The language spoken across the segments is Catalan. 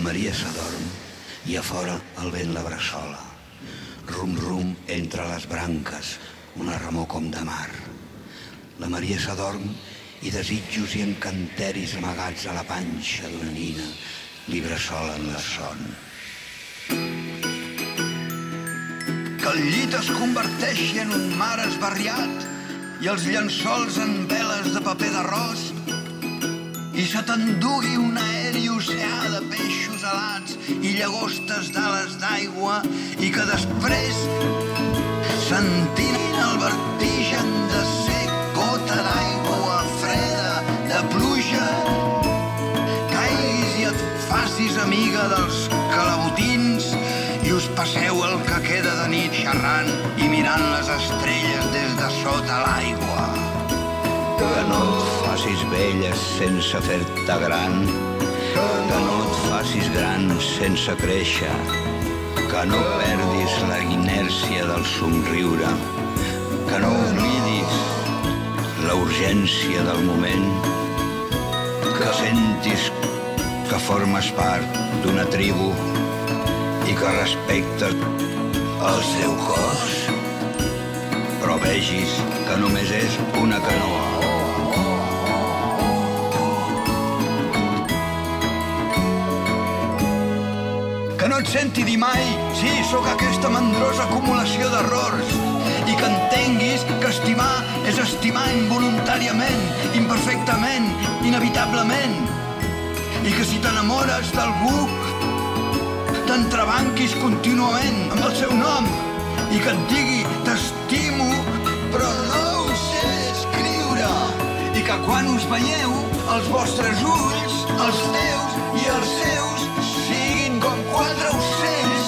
Maria s'adorm i a fora el vent la bressola. Rum-rum entre les branques, una remor com de mar. La Maria s'adorm i desitjos i encanteris amagats a la panxa d'una nina li bressolen la son. Que el llit es converteixi en un mar esbarriat i els llençols en veles de paper d'arròs i se t'endugui un aeri oceà de peixos alats i llagostes d'ales d'aigua i que després sentint el vertigen de ser gota d'aigua freda de pluja caiguis i et facis amiga dels calabotins i us passeu el que queda de nit xerrant i mirant les estrelles des de sota l'aigua. Que no et facis vella sense fer-te gran, que no et facis gran sense créixer, que no perdis la inèrcia del somriure, que no oblidis la urgència del moment, que sentis que formes part d'una tribu i que respectes el seu cos. Però vegis que només és una canoa. Que no et senti dir mai, sí, sóc aquesta mandrosa acumulació d'errors. I que entenguis que estimar és estimar involuntàriament, imperfectament, inevitablement. I que si t'enamores d'algú t'entrebanquis contínuament amb el seu nom i que et digui t'estimo però no ho sé escriure. I que quan us veieu els vostres ulls, els teus i els seus quatre ocells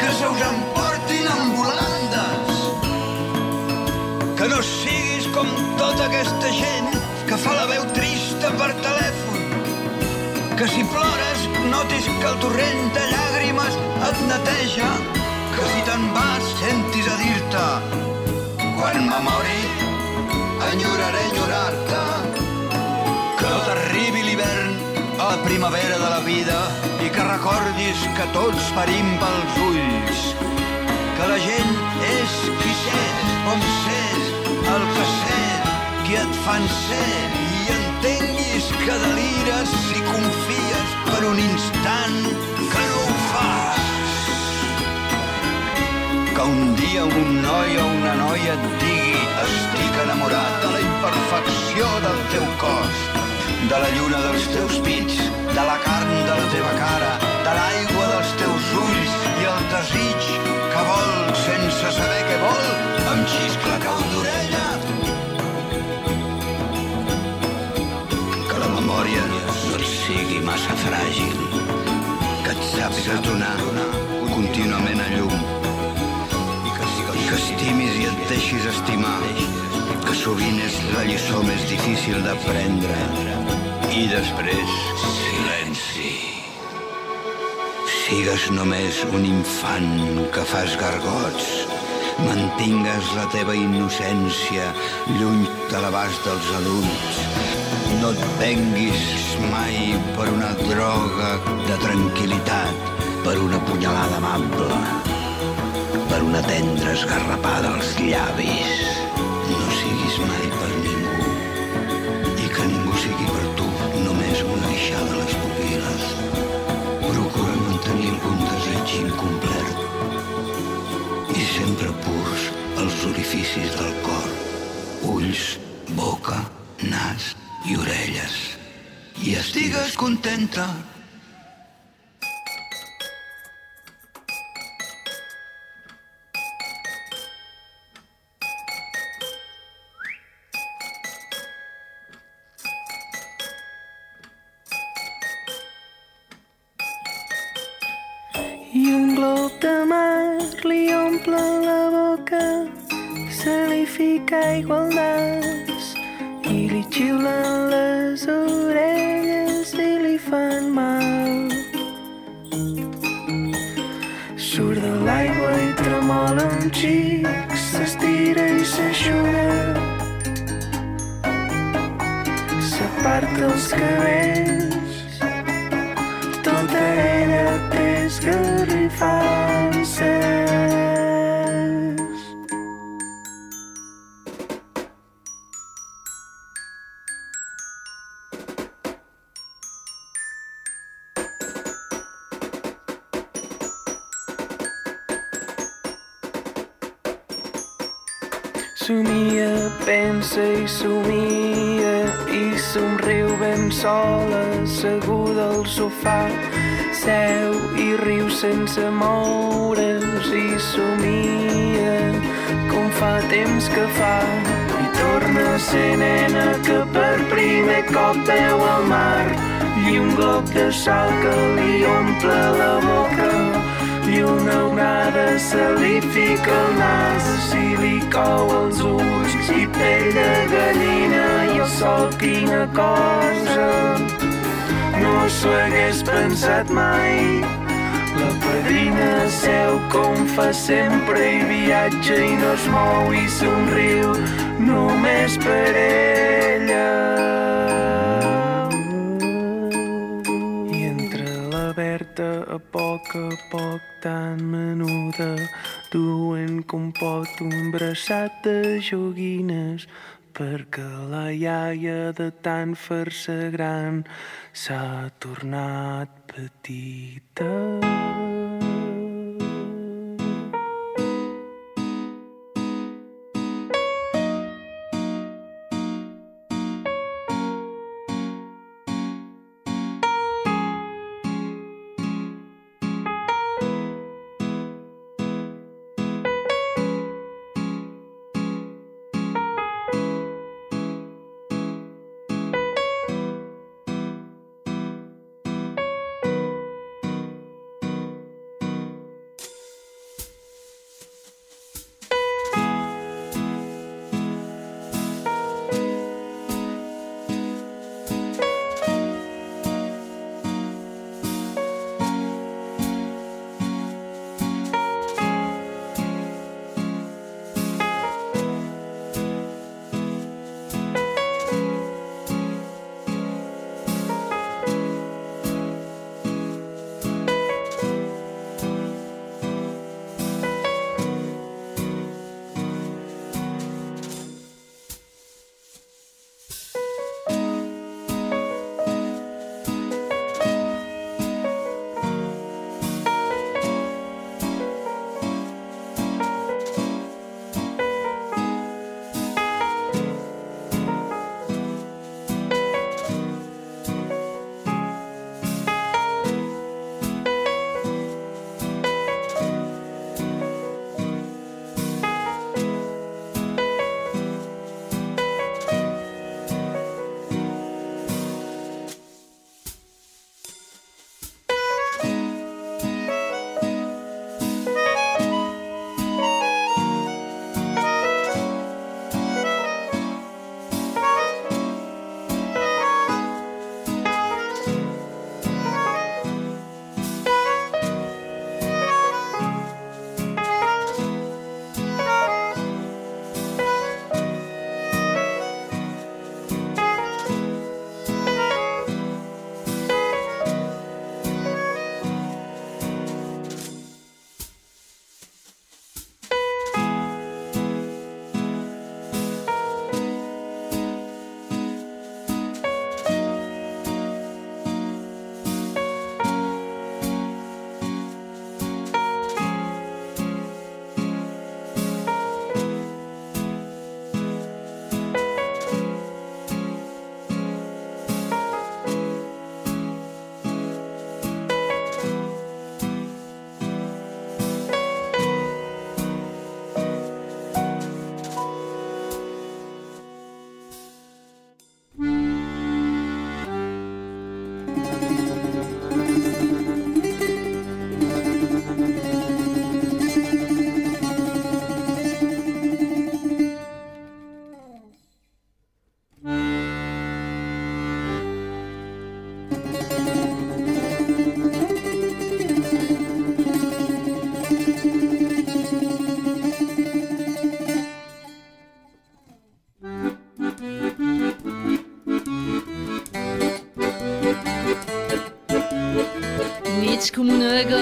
que se us emportin en volandes que no siguis com tota aquesta gent que fa la veu trista per telèfon. Que si plores notis que el torrent de llàgrimes et neteja, que si te'n vas sentis a dir-te quan me mori enyoraré enyorar-te que no t'arribi a primavera de la vida i que recordis que tots parim pels ulls que la gent és qui sés, on sés, el que sés, qui et fan ser i entenguis que delires si confies per un instant que no ho fas. Que un dia un noi o una noia et digui estic enamorat de la imperfecció del teu cos, de la lluna dels teus pits, de la carn de la teva cara, de l'aigua dels teus ulls i el desig que vol sense saber què vol, em xiscla cau d'orella. Que la memòria no et sigui massa fràgil, que et sàpigues donar contínuament a llum, i que, estimis i et deixis estimar, que sovint és la lliçó més difícil d'aprendre. I després, silenci. Sigues només un infant que fas gargots, mantingues la teva innocència lluny de l'abast dels adults. No et venguis mai per una droga de tranquil·litat, per una punyalada amable, per una tendra esgarrapada als llavis. Desig incomplert i sempre purs els orificis del cor, ulls, boca, nas i orelles. I estigues contenta. Aigua al nas i li xiulen les orelles i li fan mal. Surt de l'aigua i tremola un xic, s'estira i s'aixuga. S'aparta els cabells, tota ella esgarrifances. Somia i somriu ben sola, asseguda al sofà. Seu i riu sense moure's i somia com fa temps que fa. I torna a ser nena que per primer cop veu el mar i un glob de sal que li omple la boca i una onada se li fica al nas i li cou els ulls i pell de gallina i el sol quina cosa. No s'ho hagués pensat mai. La padrina seu com fa sempre i viatja i no es mou i somriu només per ella a poc a poc tan menuda duen com pot un braçat de joguines perquè la iaia de tant fer-se gran s'ha tornat petita.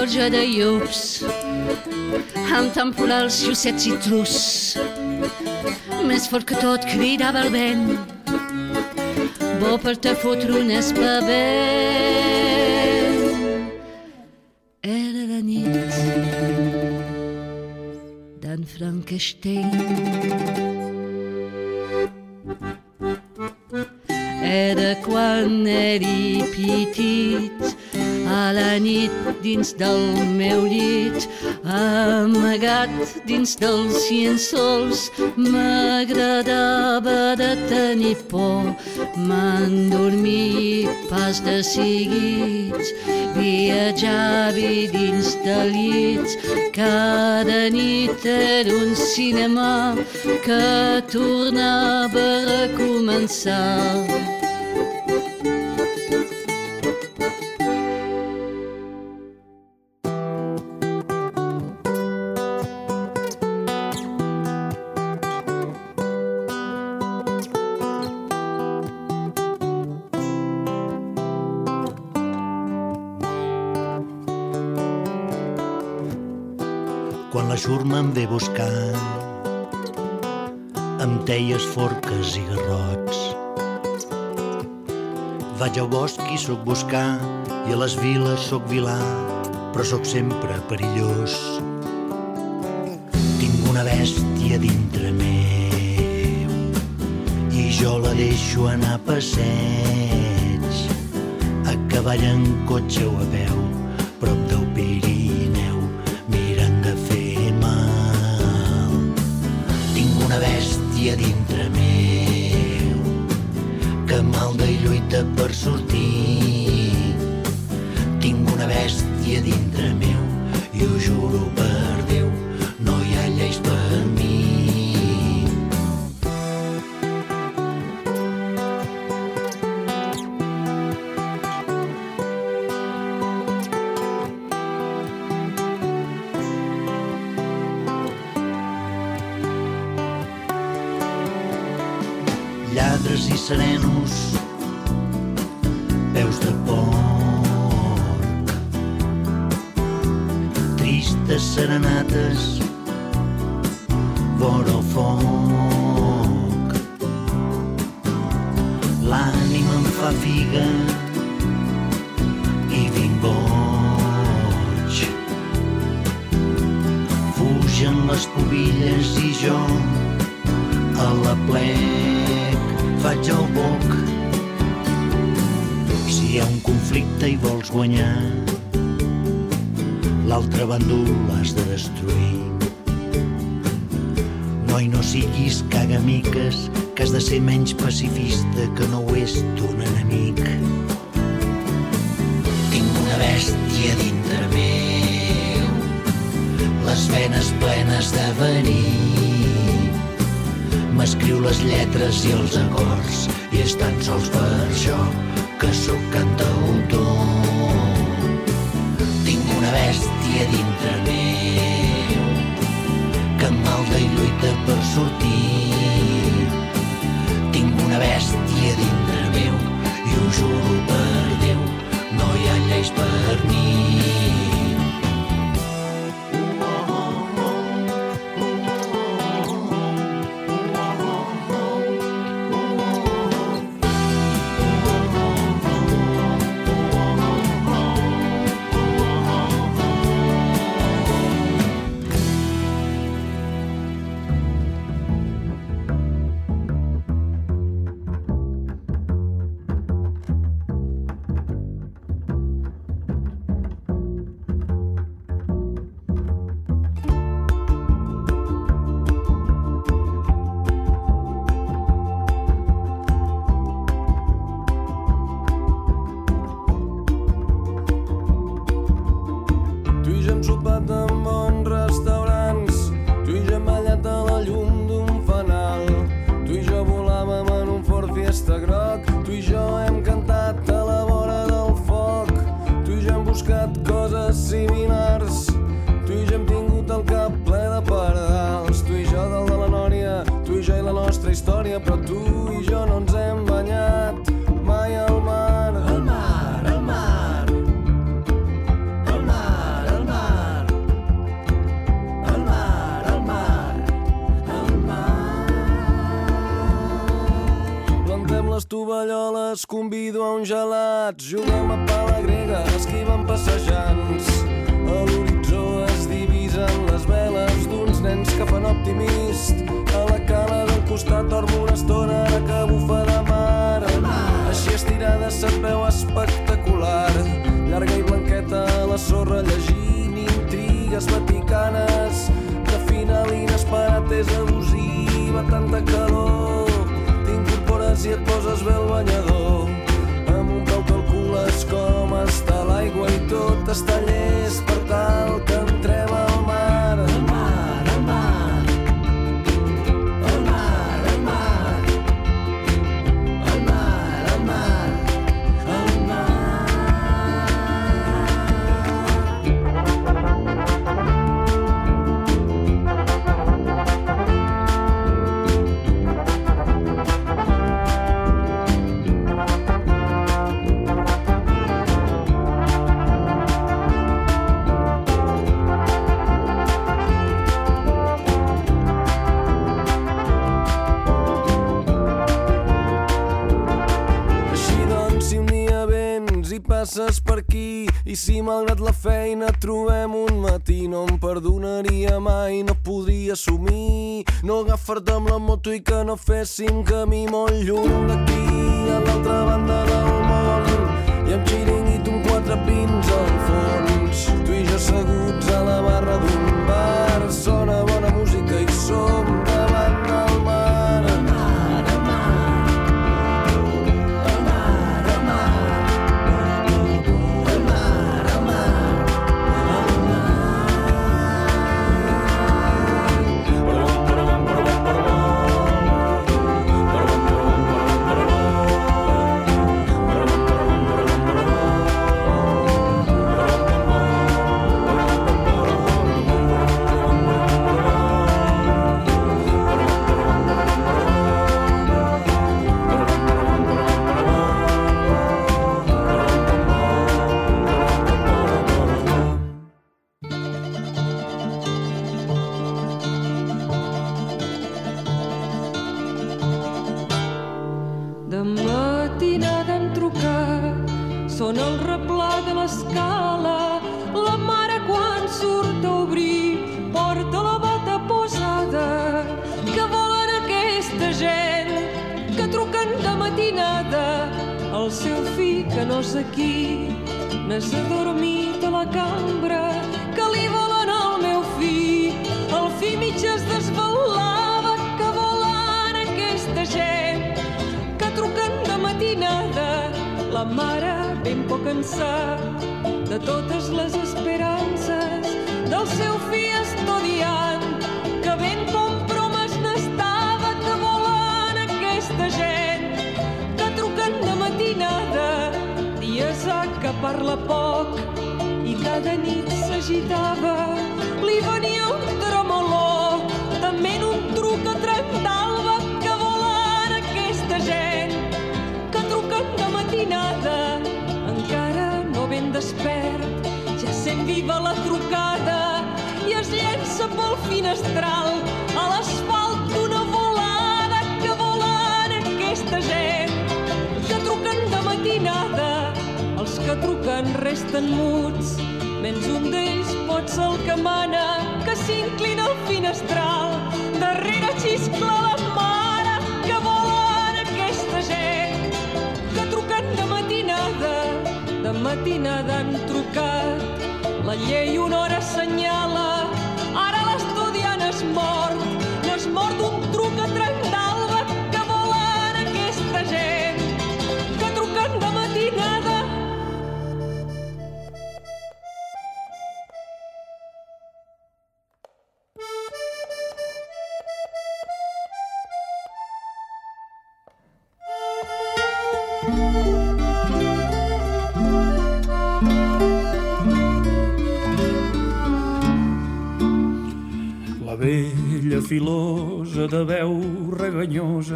Gorja de llops, amb temporals, llucets i trus. Més fort que tot cridava el vent, bo per te fotre un espavent. Era la nit d'en Frankenstein. Del meu llit, amagat dins dels llençols, m'agradava de tenir por, m'endormir pas de seguits, viatjava dins de llits, cada nit era un cinema que tornava a recomençar. Surt me'n ve buscant amb teies, forques i garrots. Vaig al bosc i sóc buscar i a les viles sóc vilà, però sóc sempre perillós. Tinc una bèstia dintre meu i jo la deixo anar a passeig, a cavall en cotxe o a peu, boc. Si hi ha un conflicte i vols guanyar, l'altre bàndol l'has de destruir. Noi, no siguis cagamiques, que has de ser menys pacifista que no ho és ton enemic. Tinc una bèstia dintre meu, les venes plenes de verí m'escriu les lletres i els acords i és tan sols per això que sóc cantautor. Tinc una bèstia dintre meu que malda i lluita per sortir. Tinc una bèstia dintre meu i ho juro per Déu, no hi ha lleis per mi. Tovalloles, convido a un gelat, juguem a pala grega, esquivem passejants. A l'horitzó es divisen les veles d'uns nens que fan optimist. A la cala del costat dormo una estona ara que bufa de mar. Així estirada se't veu espectacular, llarga i blanqueta a la sorra llegint intrigues vaticanes. De final inesperat és abusiva, tanta calor. T'incorpores i et poses bé el banyador. Amb un peu calcules com està l'aigua i tot està llest per tal que entrem feina trobem un matí no em perdonaria mai, no podria assumir. No agafar-te amb la moto i que no féssim camí molt lluny d'aquí. A l'altra banda del món i amb xiringuit un quatre pins al fons. Tu i jo asseguts a la barra d'un bar. Sona bona música i som El seu fill que no és aquí, n'és adormit a la cambra. Que li volen al meu fill, el fill mig es desvelava. Que volen aquesta gent que truquen de matinada. La mare ben poc en sap de totes les esperances del seu fill estudiant parla poc i cada nit s'agitava. Li venia un tremolor també en un truc a trenc d'alba que volen aquesta gent que truquen de matinada. Encara no ben despert ja sent viva la trucada i es llença pel finestral que truquen resten muts. Menys un d'ells pot ser el que mana que s'inclina al finestral. Darrere xiscla la mare que volen aquesta gent. Que truquen de matinada de matinada han trucat. La llei una hora assenyala filosa de veu reganyosa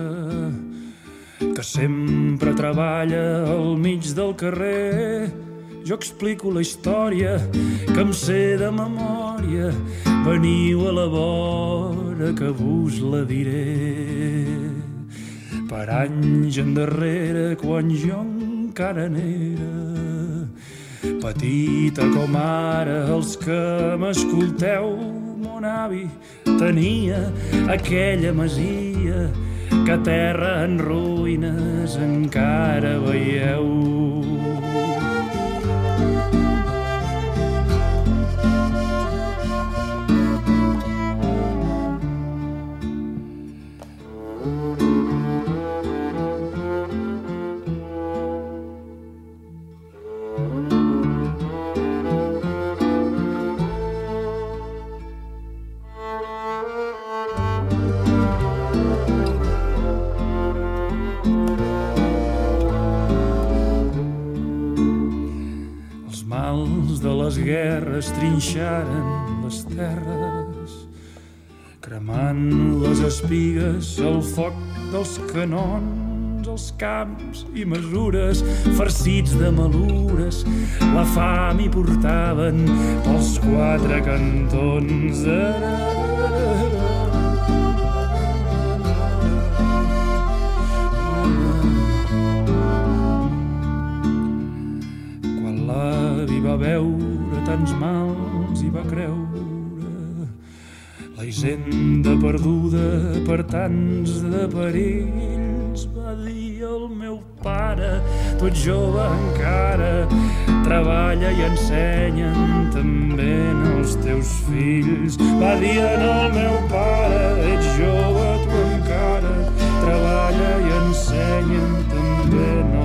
que sempre treballa al mig del carrer. Jo explico la història que em sé de memòria. Veniu a la vora que vos la diré. per anys endarrere quan jo encara n'era petita com ara els que m'escolteu mon avi tenia aquella masia que terra en ruïnes encara veieu guerres trinxaren les terres, cremant les espigues al foc dels canons, els camps i mesures farcits de malures, la fam hi portaven pels quatre cantons. Va veure tants mals i va creure. La hisenda perduda per tants de perills va dir el meu pare tot jove encara treballa i ensenyen també els teus fills. Va dir en el meu pare ets jove tu encara treballa i ensenyen també els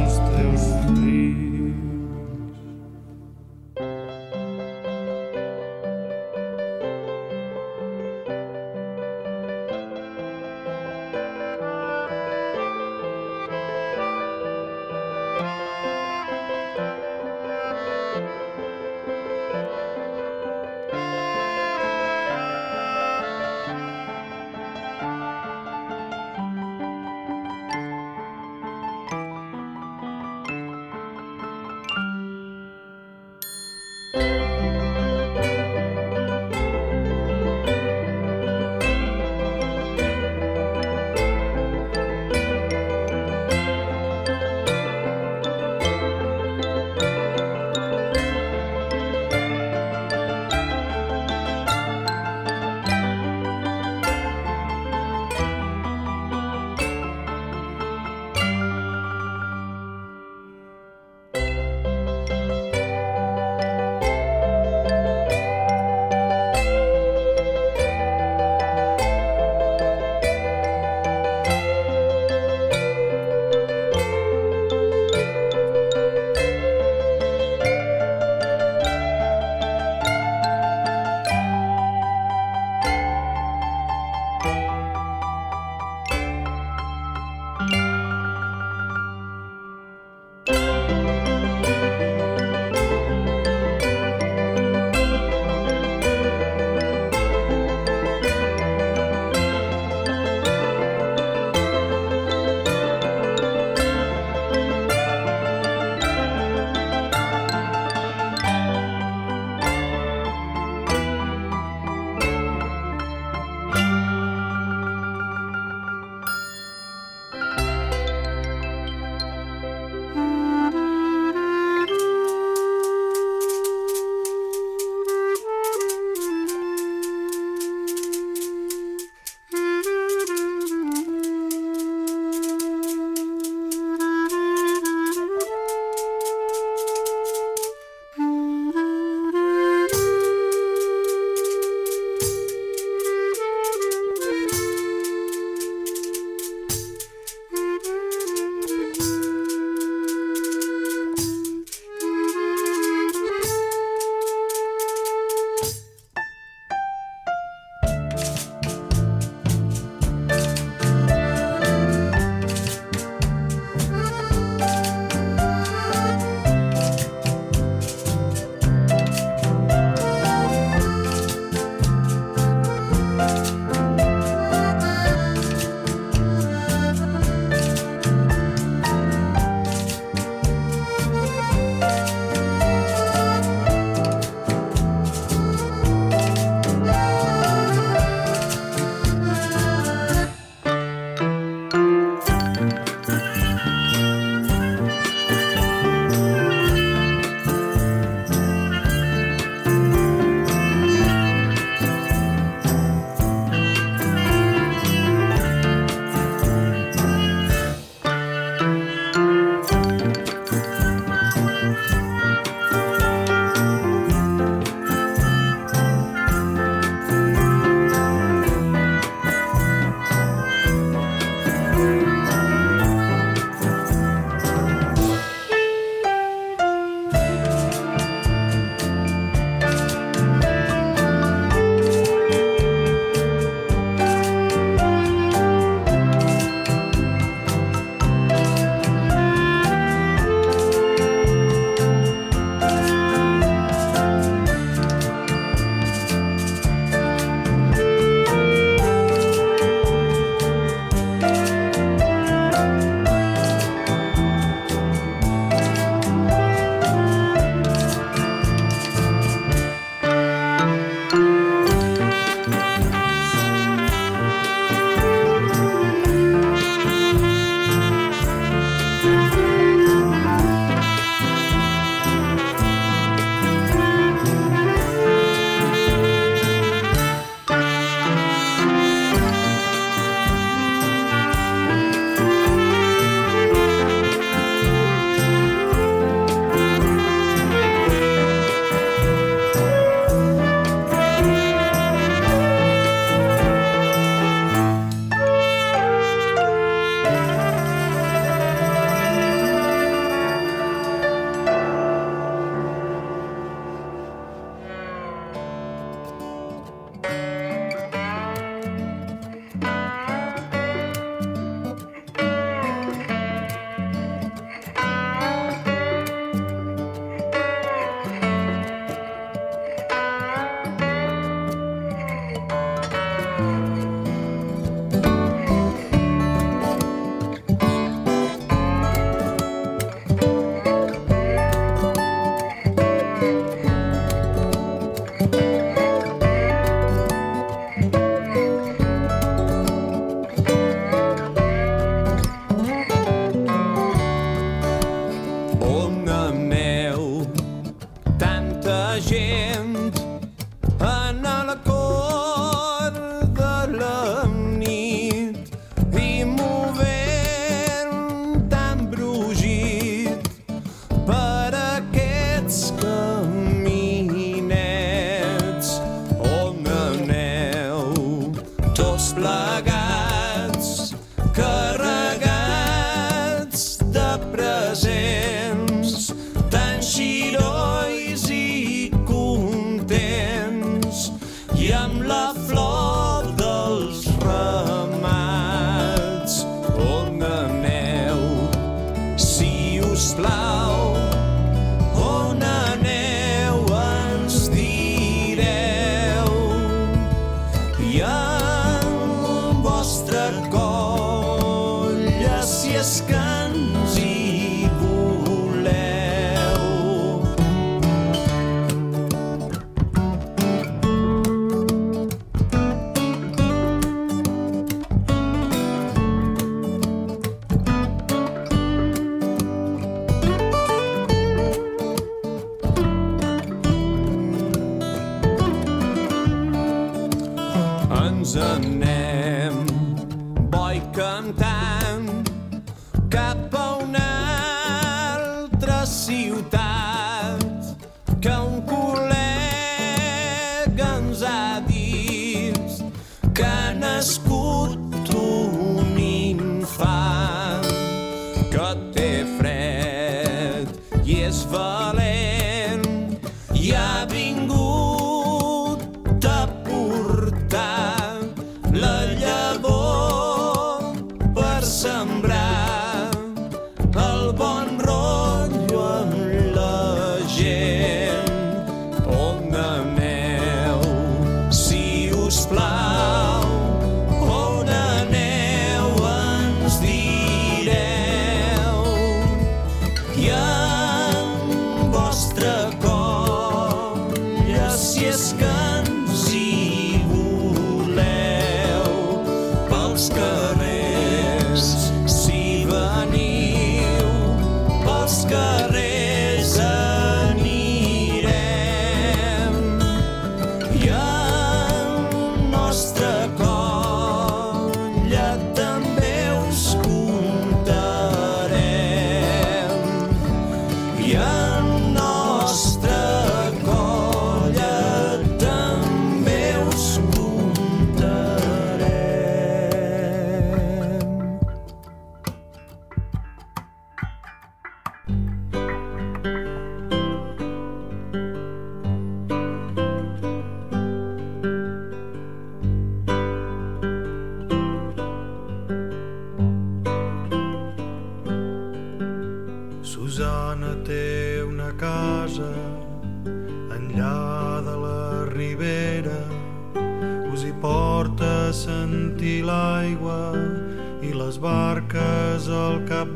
assim tá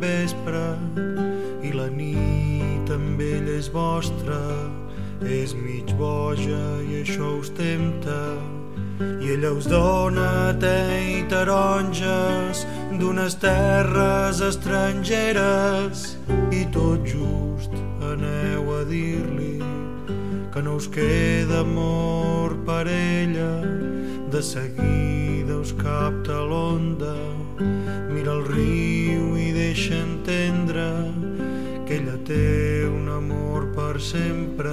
al capvespre i la nit amb ell és vostra és mig boja i això us tempta. I ella us dona te i taronges d'unes terres estrangeres. I tot just aneu a dir-li que no us queda amor per ella. De seguida us capta l'onda mira el riu deixa entendre que ella té un amor per sempre.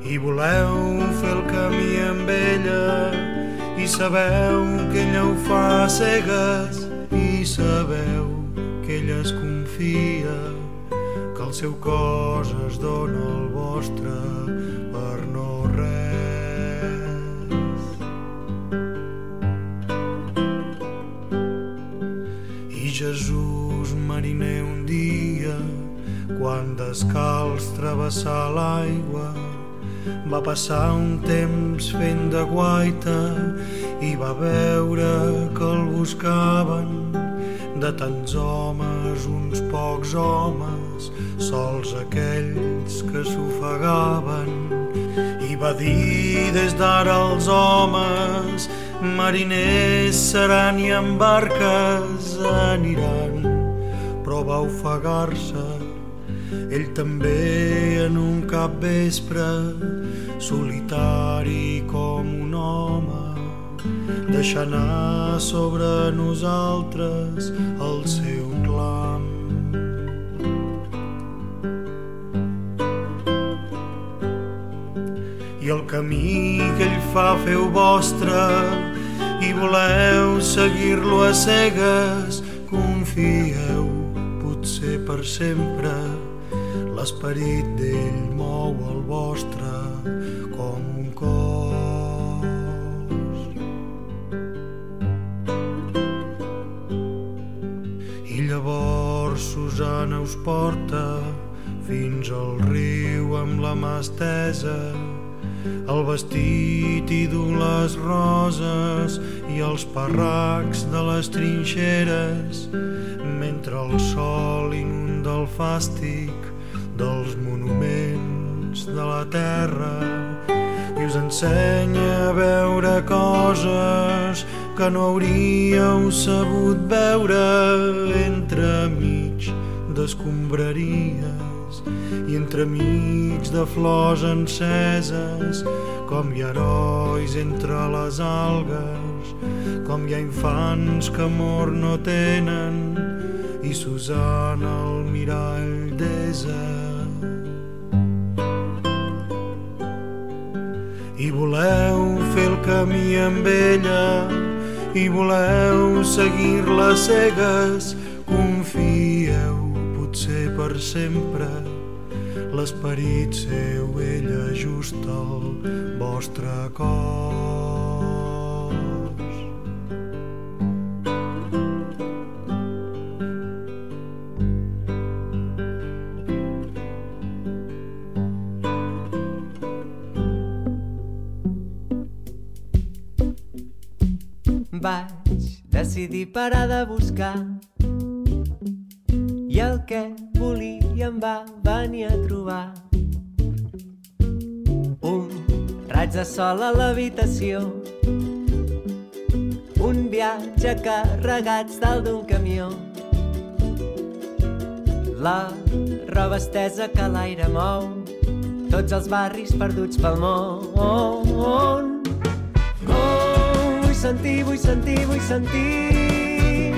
I voleu fer el camí amb ella i sabeu que ella ho fa cegues i sabeu que ella es confia que el seu cos es dona al vostre per no quan descalç travessar l'aigua va passar un temps fent de guaita i va veure que el buscaven de tants homes, uns pocs homes, sols aquells que s'ofegaven. I va dir des d'ara els homes, mariners seran i en barques aniran, però va ofegar-se ell també en un cap vespre, solitari com un home, deixar anar sobre nosaltres el seu clam. I el camí que ell fa feu vostre i voleu seguir-lo a cegues, confieu, potser per sempre, l'esperit d'ell mou el vostre com un cos. I llavors Susana us porta fins al riu amb la mà estesa, el vestit i du les roses i els parracs de les trinxeres mentre el sol inunda el fàstic dels monuments de la terra i us ensenya a veure coses que no hauríeu sabut veure entre mig d'escombraries i entremig de flors enceses com hi ha herois entre les algues com hi ha infants que amor no tenen i Susana el mirall desa i voleu fer el camí amb ella i voleu seguir-la cegues confieu potser per sempre l'esperit seu ell ajusta el vostre cos decidir parar de buscar i el que volia em va venir a trobar. Un raig de sol a l'habitació, un viatge carregats dalt d'un camió, la roba estesa que l'aire mou, tots els barris perduts pel món. Sentir, vull sentir, vull sentir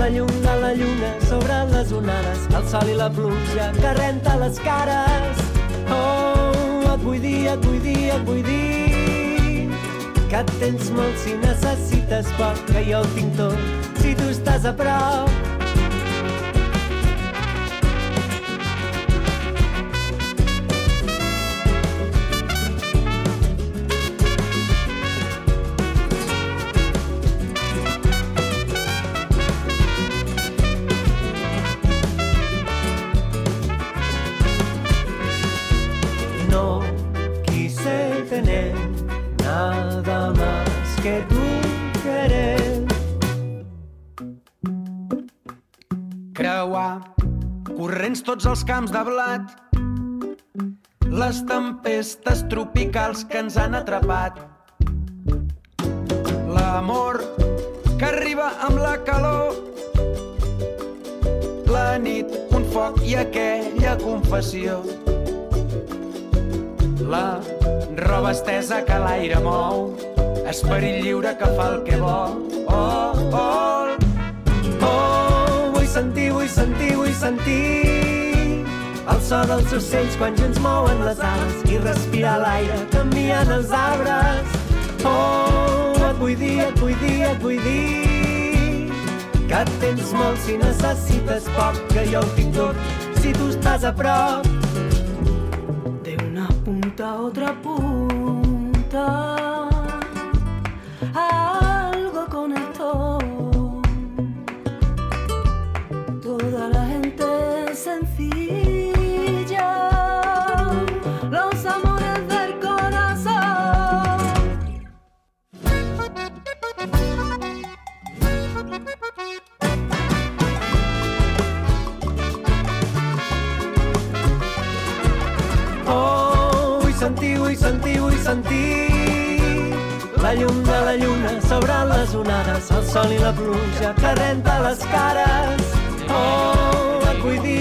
la llum de la lluna sobre les onades, el sol i la pluja que renta les cares. Oh, et vull dir, et vull dir, et vull dir que et tens molt si necessites poc, que jo ho tinc tot si tu estàs a prop. Tots els camps de blat. Les tempestes tropicals que ens han atrapat. L'amor que arriba amb la calor. La nit, un foc i aquella confessió. La roba estesa que l'aire mou. Esperit lliure que fa el que vol. Oh, oh, Oh, vull sentir, vull sentir, vull sentir el so dels ocells quan junts mouen les ales i respirar l'aire canviant els arbres. Oh, et vull dir, et vull dir, et vull dir que tens molt si necessites poc, que jo ho tinc tot si tu estàs a prop. de una punta a otra punta. Onades, el sol i la pluja que renta les cares. Oh, et vull dir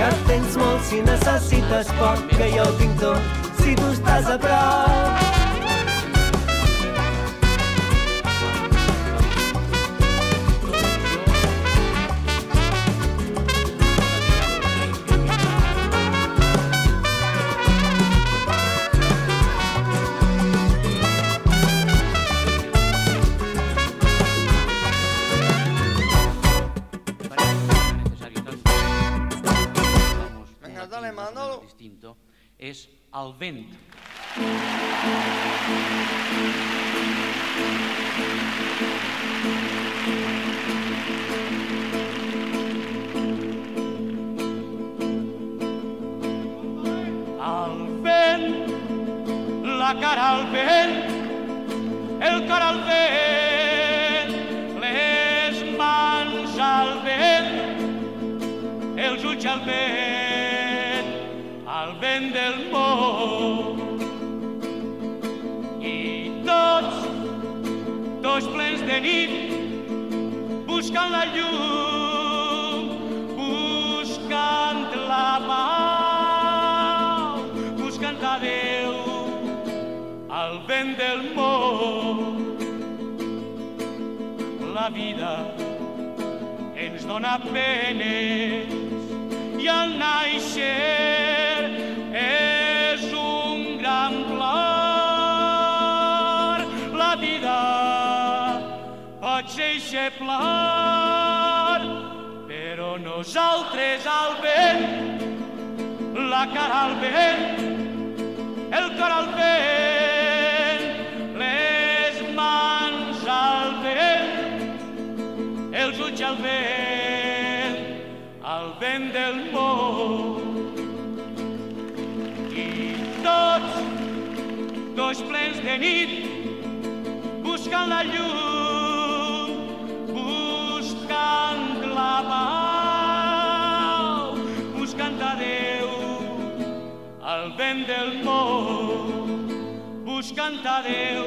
que tens molt si necessites poc, que jo ho tinc tot si tu estàs a prop. El vent. Buscant la llum, buscant la pau, buscant a Déu, al vent del món. La vida ens dona penes i al naixer plor, però nosaltres al vent, la cara al vent, el cor al vent, les mans al vent, els ulls al vent, al vent del món. I tots, tots plens de nit, buscant la llum, del món, buscant a Déu,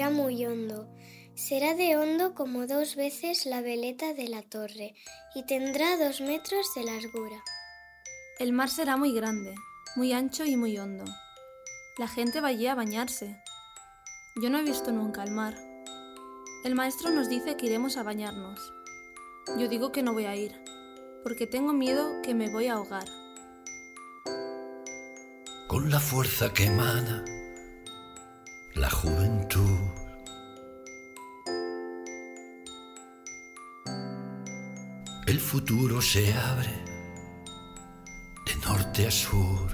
será muy hondo. Será de hondo como dos veces la veleta de la torre y tendrá dos metros de largura. El mar será muy grande, muy ancho y muy hondo. La gente va allí a bañarse. Yo no he visto nunca el mar. El maestro nos dice que iremos a bañarnos. Yo digo que no voy a ir, porque tengo miedo que me voy a ahogar. con la fuerza que emana la juventud. El futuro se abre de norte a sur.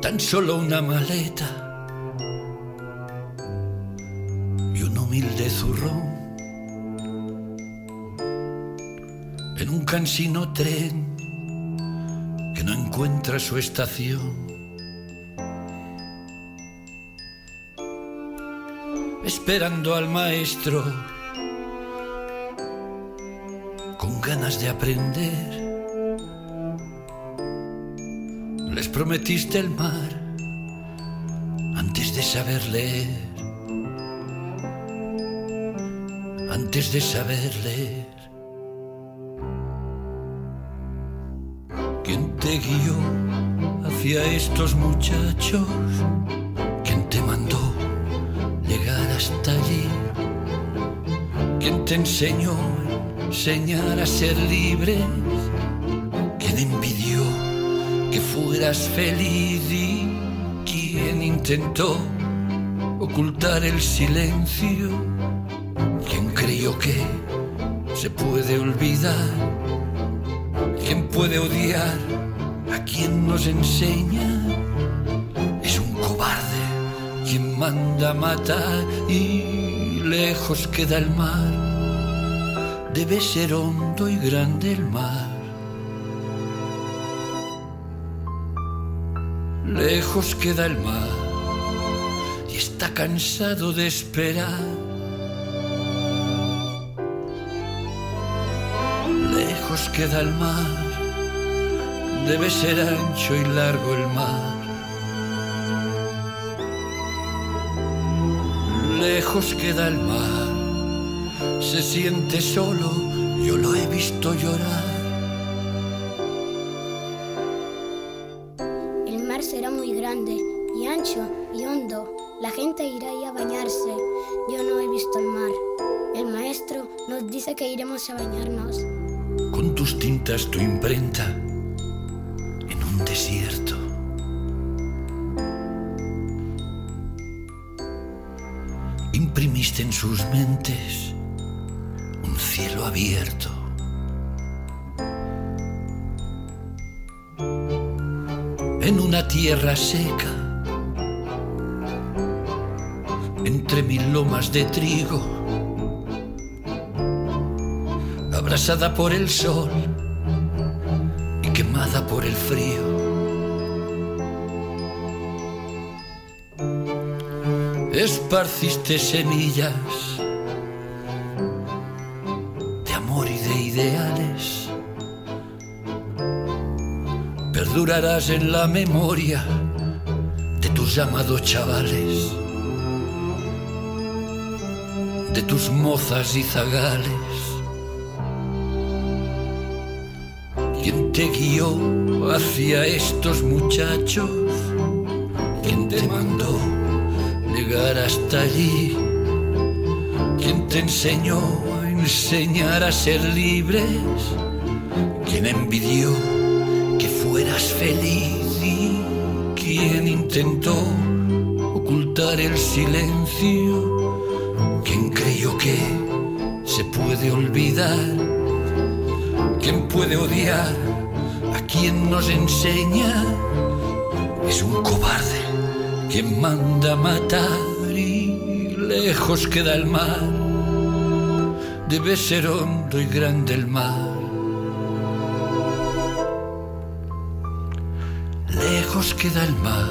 Tan solo una maleta y un humilde zurrón en un cansino tren encuentra su estación. Esperando al maestro con ganas de aprender. Les prometiste el mar antes de saber leer. Antes de saber leer. ¿Quién te guió hacia estos muchachos? ¿Quién te mandó llegar hasta allí? ¿Quién te enseñó a enseñar a ser libres? ¿Quién impidió que fueras feliz y quién intentó ocultar el silencio? ¿Quién creyó que se puede olvidar? ¿Quién puede odiar a quien nos enseña? Es un cobarde quien manda matar y lejos queda el mar. Debe ser hondo y grande el mar. Lejos queda el mar y está cansado de esperar. Lejos queda el mar, debe ser ancho y largo el mar. Lejos queda el mar, se siente solo, yo lo he visto llorar. El mar será muy grande y ancho y hondo. La gente irá ahí a bañarse. Yo no he visto el mar. El maestro nos dice que iremos a bañarnos. con tus tintas tu imprenta en un desierto. Imprimiste en sus mentes un cielo abierto. En una tierra seca, entre mil lomas de trigo, abrazada por el sol por el frío. Esparciste semillas de amor y de ideales. Perdurarás en la memoria de tus llamados chavales, de tus mozas y zagales. Te guió hacia estos muchachos? ¿Quién te mandó llegar hasta allí? ¿Quién te enseñó a enseñar a ser libres? ¿Quién envidió que fueras feliz? ¿Y quién intentó ocultar el silencio? ¿Quién creyó que se puede olvidar? ¿Quién puede odiar quien nos enseña? Es un cobarde quien manda matar y lejos queda el mar. Debe ser hondo y grande el mar. Lejos queda el mar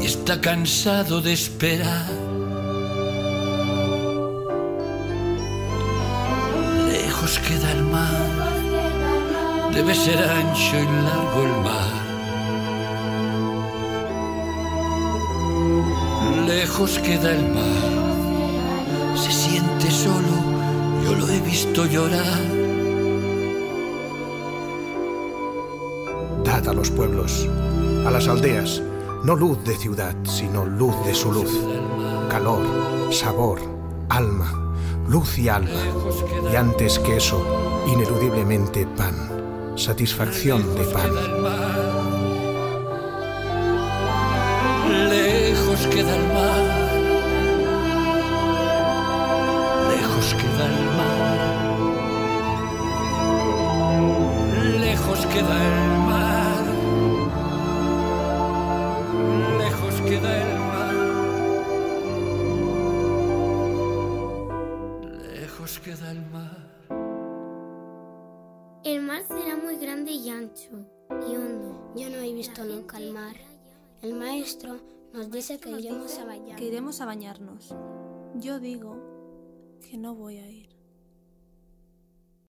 y está cansado de esperar. Debe ser ancho y largo el mar. Lejos queda el mar, se siente solo, yo lo he visto llorar. Dad a los pueblos, a las aldeas, no luz de ciudad, sino luz de su luz. Calor, sabor, alma, luz y alma. Y antes que eso, ineludiblemente pan, satisfacción de pan. Lejos queda el mar, Yo no he visto nunca el mar. El maestro nos dice. Que iremos a bañarnos. Yo digo que no voy a ir.